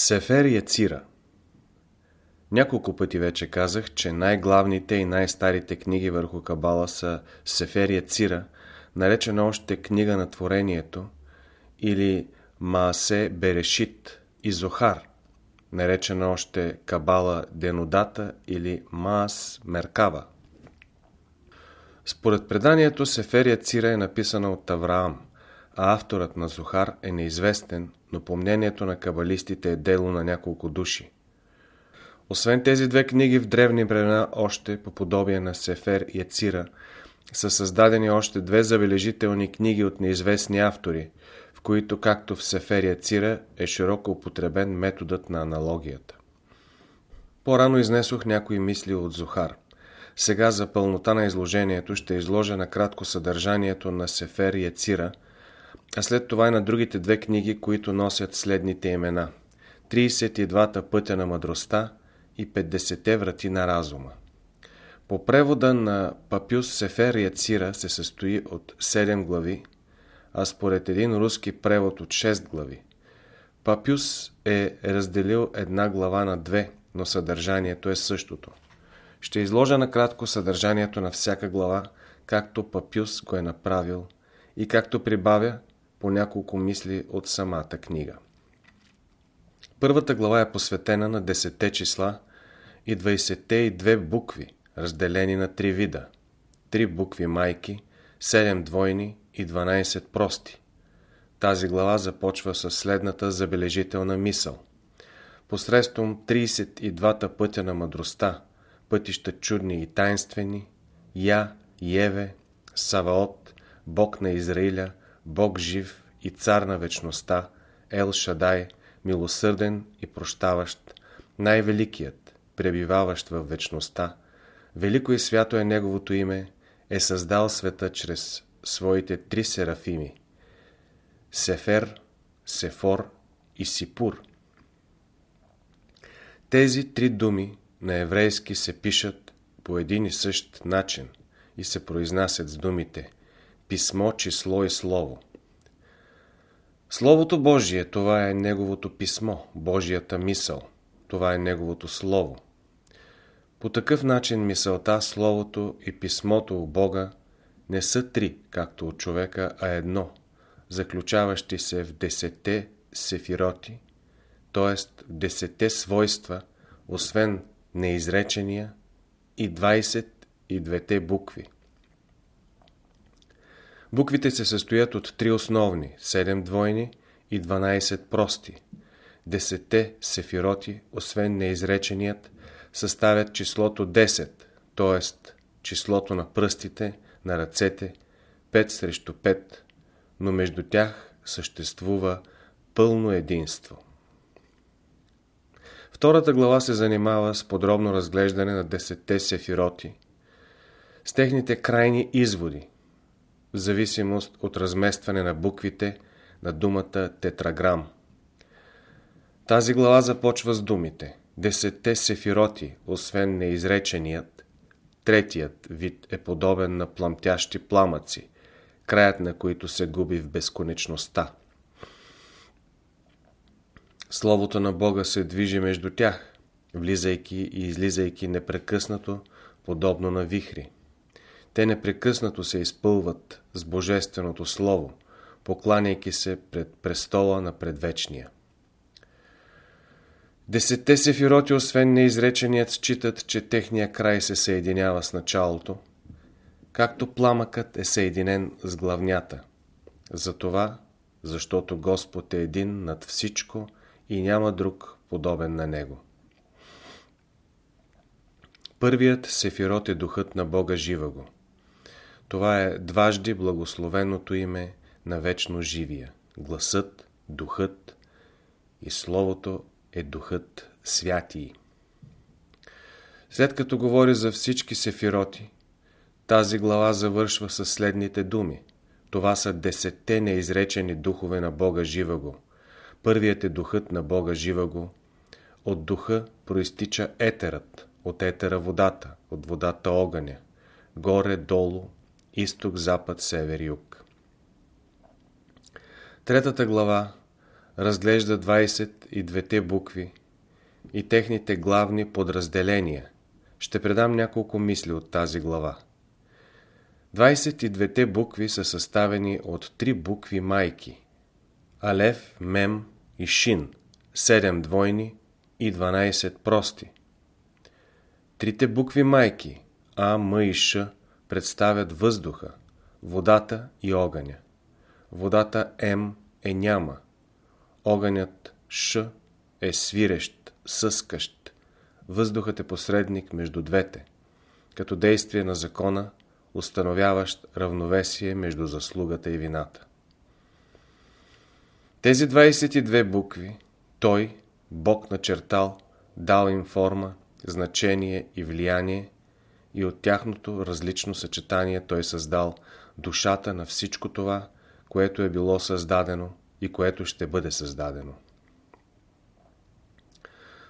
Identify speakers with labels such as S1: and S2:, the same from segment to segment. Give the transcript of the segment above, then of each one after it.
S1: Сефер Яцира Няколко пъти вече казах, че най-главните и най-старите книги върху Кабала са Сефер Яцира, наречена още книга на творението, или Маасе Берешит и Зохар, наречена още Кабала Денодата или Маас Меркава. Според преданието Сефер Яцира е написана от Авраам, а авторът на Зохар е неизвестен, но по мнението на кабалистите е дело на няколко души. Освен тези две книги в древни времена, още по подобие на Сефер и Ецира, са създадени още две забележителни книги от неизвестни автори, в които, както в Сефер и Ецира, е широко употребен методът на аналогията. По-рано изнесох някои мисли от Зохар. Сега за пълнота на изложението ще изложа накратко съдържанието на Сефер и Ецира – а след това и на другите две книги, които носят следните имена 32-та пътя на мъдростта и 50-те врати на разума. По превода на Папюс Сефер Яцира се състои от 7 глави, а според един руски превод от 6 глави. Папюс е разделил една глава на две, но съдържанието е същото. Ще изложа накратко съдържанието на всяка глава, както Папюс го е направил и както прибавя по няколко мисли от самата книга. Първата глава е посветена на 10 числа и 22 букви, разделени на три вида. Три букви майки, 7 двойни и 12 прости. Тази глава започва с следната забележителна мисъл. Посредством 32-та пътя на мъдростта, пътища чудни и тайнствени, Я, Еве, Саваот, Бог на Израиля, Бог жив и цар на вечността, Ел Шадай, милосърден и прощаващ, най-великият, пребиваващ в вечността, велико и свято е Неговото име, е създал света чрез своите три серафими – Сефер, Сефор и Сипур. Тези три думи на еврейски се пишат по един и същ начин и се произнасят с думите писмо, число и слово. Словото Божие, това е Неговото писмо, Божията мисъл. Това е Неговото Слово. По такъв начин мисълта, Словото и писмото у Бога не са три, както от човека, а едно, заключаващи се в десете сефироти, т.е. в десете свойства, освен неизречения и 22 букви. Буквите се състоят от три основни, 7 двойни и 12 прости. Десетте сефироти, освен неизреченият, съставят числото 10, т.е. числото на пръстите, на ръцете, 5 срещу 5, но между тях съществува пълно единство. Втората глава се занимава с подробно разглеждане на десетте сефироти, с техните крайни изводи, в зависимост от разместване на буквите на думата тетраграм. Тази глава започва с думите Десетте сефироти, освен неизреченият, третият вид е подобен на пламтящи пламъци, краят на които се губи в безконечността. Словото на Бога се движи между тях, влизайки и излизайки непрекъснато, подобно на вихри. Те непрекъснато се изпълват с Божественото Слово, покланяйки се пред престола на предвечния. Десетте сефироти, освен неизреченият, считат, че техния край се съединява с началото, както пламъкът е съединен с главнята. Затова, защото Господ е един над всичко и няма друг подобен на Него. Първият сефирот е духът на Бога живаго. Това е дважди благословеното име на вечно живия. Гласът, духът и словото е духът святий. След като говори за всички сефироти, тази глава завършва с следните думи. Това са десетте неизречени духове на Бога Живаго. Първият е духът на Бога Живаго. От духа проистича етерът, от етера водата, от водата огъня. Горе, долу, изток, запад, север, юг. Третата глава разглежда 22-те букви и техните главни подразделения. Ще предам няколко мисли от тази глава. 22-те букви са съставени от три букви майки – Алев, Мем и Шин, 7 двойни и 12 прости. Трите букви майки А, М и Ш представят въздуха, водата и огъня. Водата М е няма. Огънят Ш е свирещ, съскащ. Въздухът е посредник между двете, като действие на закона, установяващ равновесие между заслугата и вината. Тези 22 букви той, Бог начертал, дал им форма, значение и влияние и от тяхното различно съчетание той създал душата на всичко това, което е било създадено и което ще бъде създадено.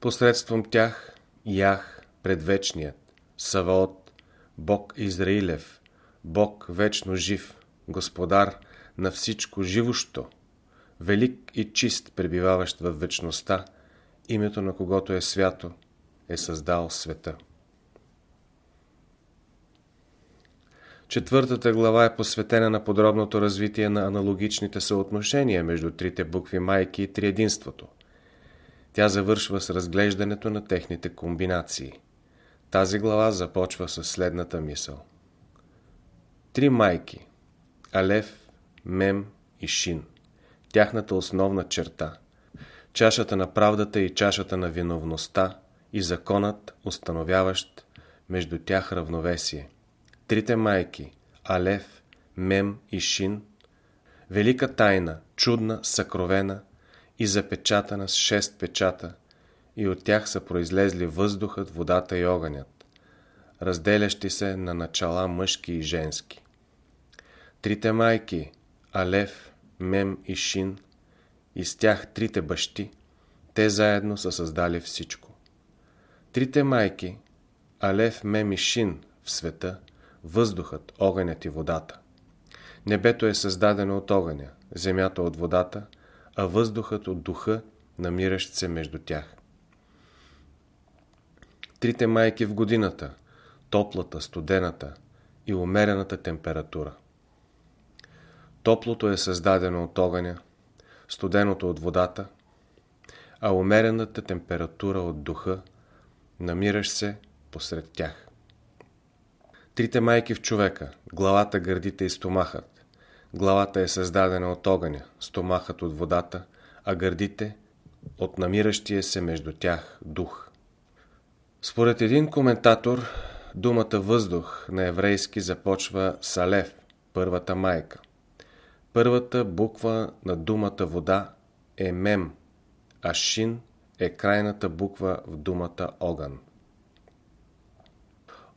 S1: Посредством тях Ях, предвечният, Саваот, Бог Израилев, Бог вечно жив, Господар на всичко живощо, велик и чист, пребиваващ в вечността, името на когото е свято, е създал света. Четвъртата глава е посветена на подробното развитие на аналогичните съотношения между трите букви майки и триединството. Тя завършва с разглеждането на техните комбинации. Тази глава започва с следната мисъл. Три майки – Алев, Мем и Шин. Тяхната основна черта – чашата на правдата и чашата на виновността и законът, установяващ между тях равновесие – Трите майки – Алев, Мем и Шин – велика тайна, чудна, съкровена и запечатана с шест печата и от тях са произлезли въздухът, водата и огънят, разделящи се на начала мъжки и женски. Трите майки – Алев, Мем и Шин – и с тях трите бащи, те заедно са създали всичко. Трите майки – Алев, Мем и Шин в света – въздухът, огънят и водата. Небето е създадено от огъня, земята от водата, а въздухът от духа, намиращ се между тях. Трите майки в годината, топлата, студената и умерената температура. Топлото е създадено от огъня, студеното от водата, а умерената температура от духа, намиращ се посред тях. Трите майки в човека – главата, гърдите и стомахът. Главата е създадена от огъня, стомахът от водата, а гърдите – от намиращия се между тях дух. Според един коментатор, думата въздух на еврейски започва с Алев, първата майка. Първата буква на думата вода е Мем, а Шин е крайната буква в думата огън.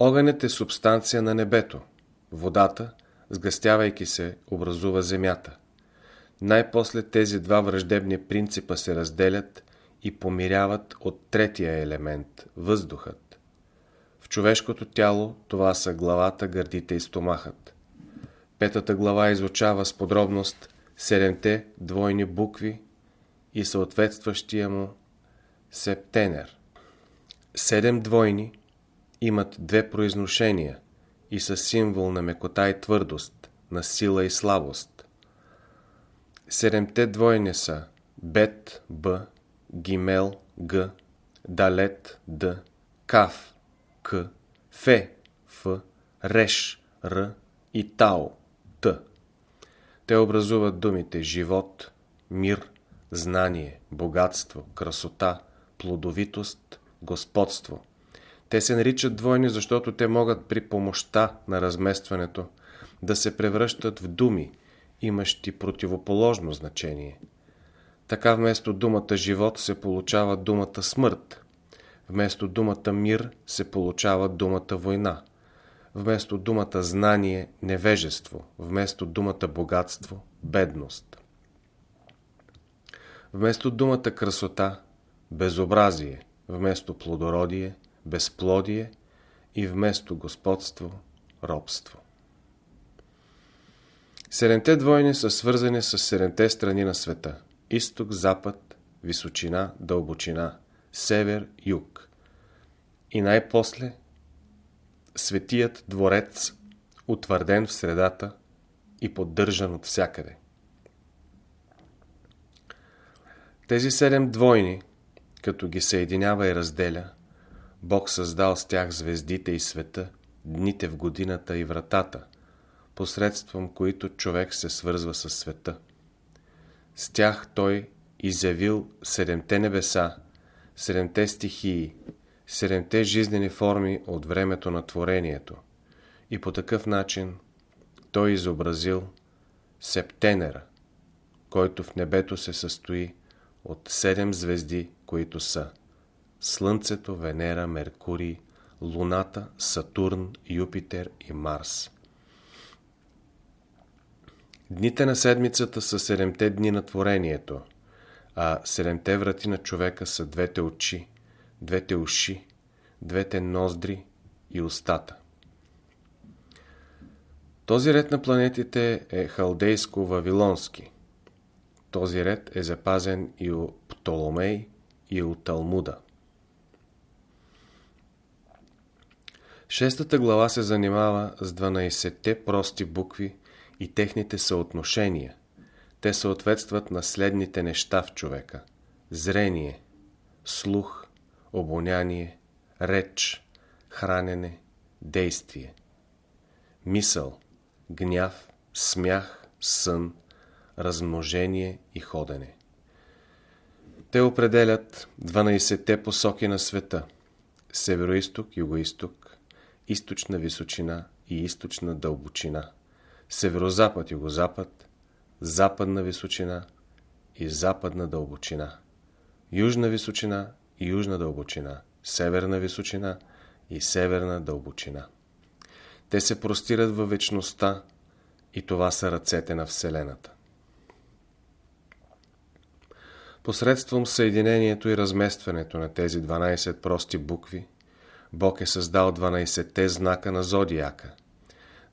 S1: Огънят е субстанция на небето. Водата, сгъстявайки се, образува земята. Най-после тези два враждебни принципа се разделят и помиряват от третия елемент – въздухът. В човешкото тяло това са главата, гърдите и стомахът. Петата глава изучава с подробност седемте двойни букви и съответстващия му септенер. Седем двойни – имат две произношения и са символ на мекота и твърдост, на сила и слабост. Седемте двойни са Бет, Б, Гимел, Г, Далет, Д, Кав, К, Фе, Ф, Реш, Р и Тао, Т. Те образуват думите живот, мир, знание, богатство, красота, плодовитост, господство, те се наричат двойни, защото те могат при помощта на разместването да се превръщат в думи, имащи противоположно значение. Така вместо думата живот се получава думата смърт. Вместо думата мир се получава думата война. Вместо думата знание – невежество. Вместо думата богатство – бедност. Вместо думата красота – безобразие. Вместо плодородие – безплодие и вместо господство – робство. Седемте двойни са свързани с седемте страни на света. изток-запад, височина, дълбочина, север-юг. И най-после светият дворец, утвърден в средата и поддържан от всякъде. Тези седем двойни, като ги съединява и разделя, Бог създал с тях звездите и света, дните в годината и вратата, посредством които човек се свързва с света. С тях той изявил седемте небеса, седемте стихии, седемте жизнени форми от времето на творението и по такъв начин той изобразил септенера, който в небето се състои от седем звезди, които са Слънцето, Венера, Меркурий, Луната, Сатурн, Юпитер и Марс. Дните на седмицата са седемте дни на творението, а седемте врати на човека са двете очи, двете уши, двете ноздри и устата. Този ред на планетите е халдейско-вавилонски. Този ред е запазен и у Птоломей, и у Талмуда. Шестата глава се занимава с 12-те прости букви и техните съотношения. Те съответстват на следните неща в човека. Зрение, слух, обоняние, реч, хранене, действие. Мисъл, гняв, смях, сън, размножение и ходене. Те определят 12-те посоки на света. Североисток, югоисток, източна височина и източна дълбочина. Северозапад, югозапад, западна височина и западна дълбочина. Южна височина и южна дълбочина. Северна височина и северна дълбочина. Те се простират във вечността и това са ръцете на Вселената. Посредством съединението и разместването на тези 12 прости букви, Бог е създал 12-те знака на зодиака,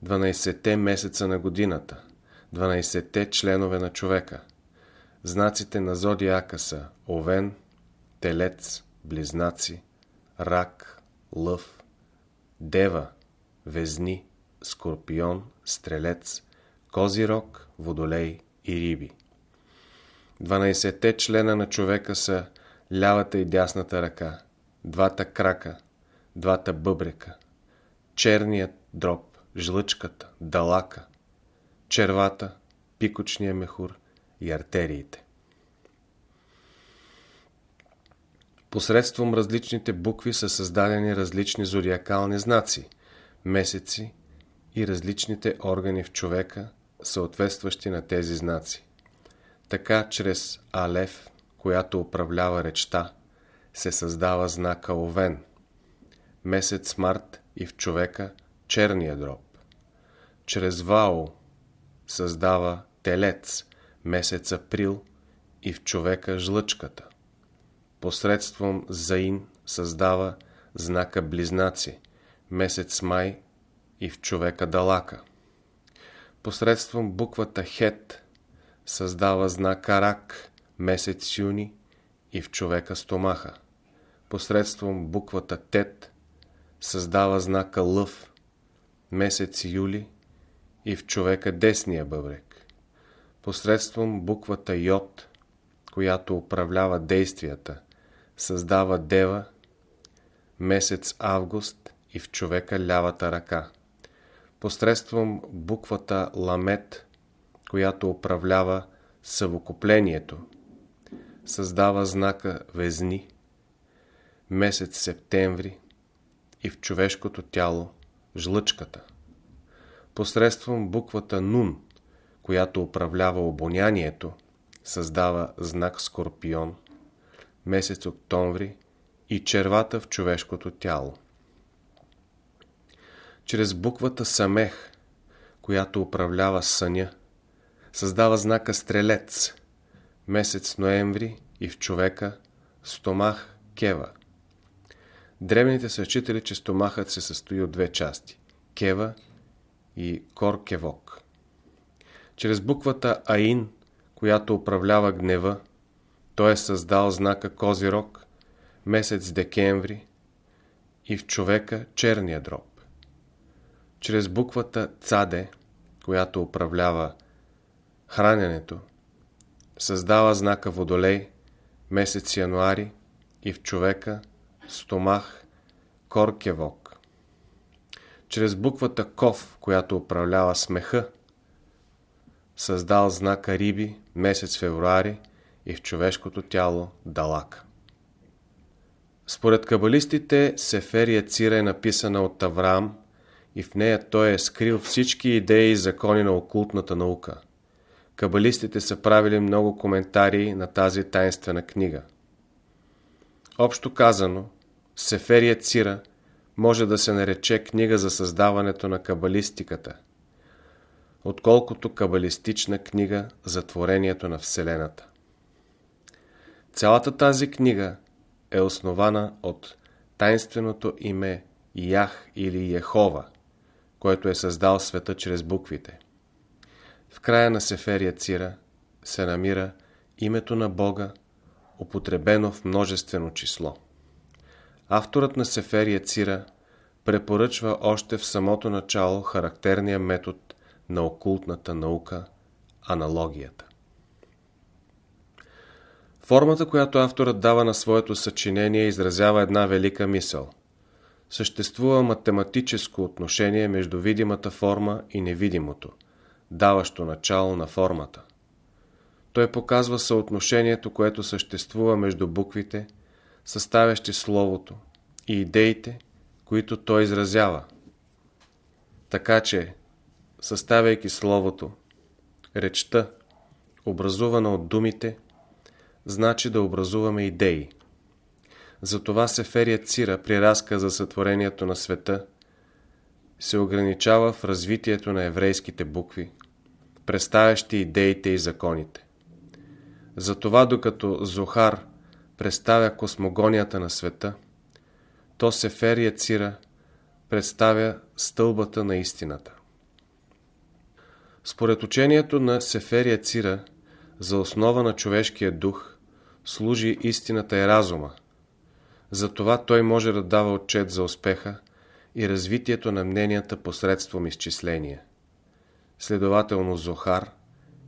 S1: 12-те месеца на годината, 12-те членове на човека. Знаците на зодиака са Овен, Телец, Близнаци, Рак, Лъв, Дева, Везни, Скорпион, Стрелец, Козирог, Водолей и Риби. 12-те члена на човека са лявата и дясната ръка, двата крака, двата бъбрека, черният дроб, жлъчката, далака, червата, пикочния мехур и артериите. Посредством различните букви са създадени различни зодиакални знаци, месеци и различните органи в човека, съответстващи на тези знаци. Така чрез Алев, която управлява речта, се създава знака Овен, месец Март и в човека черния дроб. Чрез Вао създава Телец, месец Април и в човека жлъчката. Посредством Заин създава знака Близнаци, месец Май и в човека Далака. Посредством буквата Хет създава знака Рак, месец Юни и в човека Стомаха. Посредством буквата Тет създава знака Лъв, месец Юли и в човека десния бъбрек. Посредством буквата Йод, която управлява действията, създава Дева, месец Август и в човека лявата ръка. Посредством буквата Ламет, която управлява съвокуплението, създава знака Везни, месец Септември и в човешкото тяло жлъчката. Посредством буквата Нун, която управлява обонянието, създава знак Скорпион, месец Октомври и червата в човешкото тяло. Чрез буквата Самех, която управлява съня, създава знака Стрелец, месец ноември и в човека стомах Кева. Древните са считали, че стомахът се състои от две части – Кева и Коркевок. Чрез буквата Аин, която управлява гнева, той е създал знака Козирог, месец декември и в човека черния дроб. Чрез буквата Цаде, която управлява храненето, създава знака Водолей, месец януари и в човека стомах Коркевок. Чрез буквата Ков, която управлява смеха, създал знака Риби, месец февруари и в човешкото тяло Далак. Според кабалистите, Сеферия Цира е написана от Авраам и в нея той е скрил всички идеи и закони на окултната наука. Кабалистите са правили много коментари на тази тайнствена книга. Общо казано, Сеферия Цира може да се нарече книга за създаването на кабалистиката, отколкото кабалистична книга за творението на Вселената. Цялата тази книга е основана от тайнственото име Ях или Ехова, който е създал света чрез буквите. В края на Сеферия Цира се намира името на Бога, употребено в множествено число. Авторът на Сеферия Цира препоръчва още в самото начало характерния метод на окултната наука – аналогията. Формата, която авторът дава на своето съчинение, изразява една велика мисъл. Съществува математическо отношение между видимата форма и невидимото, даващо начало на формата. Той показва съотношението, което съществува между буквите, съставящи словото и идеите, които той изразява. Така че, съставяйки словото, речта, образувана от думите, значи да образуваме идеи. Затова Сеферия Цира при разказа сътворението на света се ограничава в развитието на еврейските букви, представящи идеите и законите. Затова докато Зохар представя космогонията на света, то Сеферия Цира представя стълбата на истината. Според учението на Сеферия Цира, за основа на човешкия дух – служи истината и разума. Затова той може да дава отчет за успеха и развитието на мненията посредством изчисления. Следователно Зохар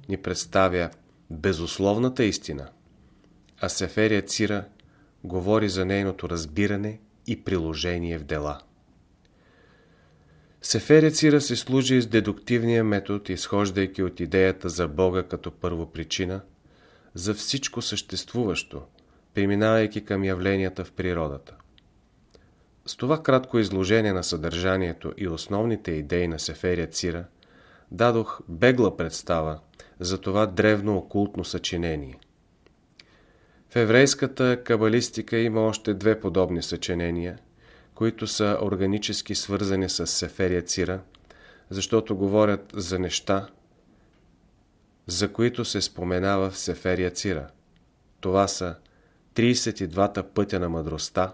S1: ни представя безусловната истина, а Сеферия Цира говори за нейното разбиране и приложение в дела. Сеферия Цира се служи с дедуктивния метод, изхождайки от идеята за Бога като първопричина – за всичко съществуващо, преминавайки към явленията в природата. С това кратко изложение на съдържанието и основните идеи на Сеферия Цира дадох бегла представа за това древно окултно съчинение. В еврейската кабалистика има още две подобни съчинения, които са органически свързани с Сеферия Цира, защото говорят за неща, за които се споменава в Сеферия Цира. Това са 32-та пътя на мъдростта,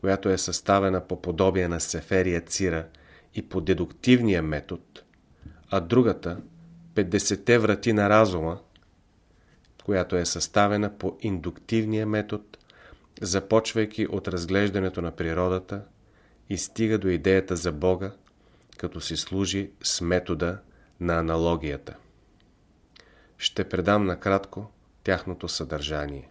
S1: която е съставена по подобие на Сеферия Цира и по дедуктивния метод, а другата 50-те врати на разума, която е съставена по индуктивния метод, започвайки от разглеждането на природата и стига до идеята за Бога, като си служи с метода на аналогията ще предам накратко тяхното съдържание.